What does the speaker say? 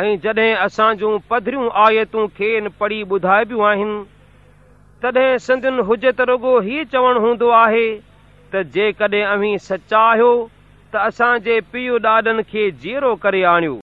۽ جڏهن اسان جون پڌريون آيتون کين پڙهي ٻڌائبيون آهن تڏهن سنڌين هجي ته رڳو هيءُ چوڻ هوندو آهي ته جيڪڏهن اوهين سچا آهيو ته اسان جي پيءُ ڏاڏن کي جيئرو ڪري آڻيو.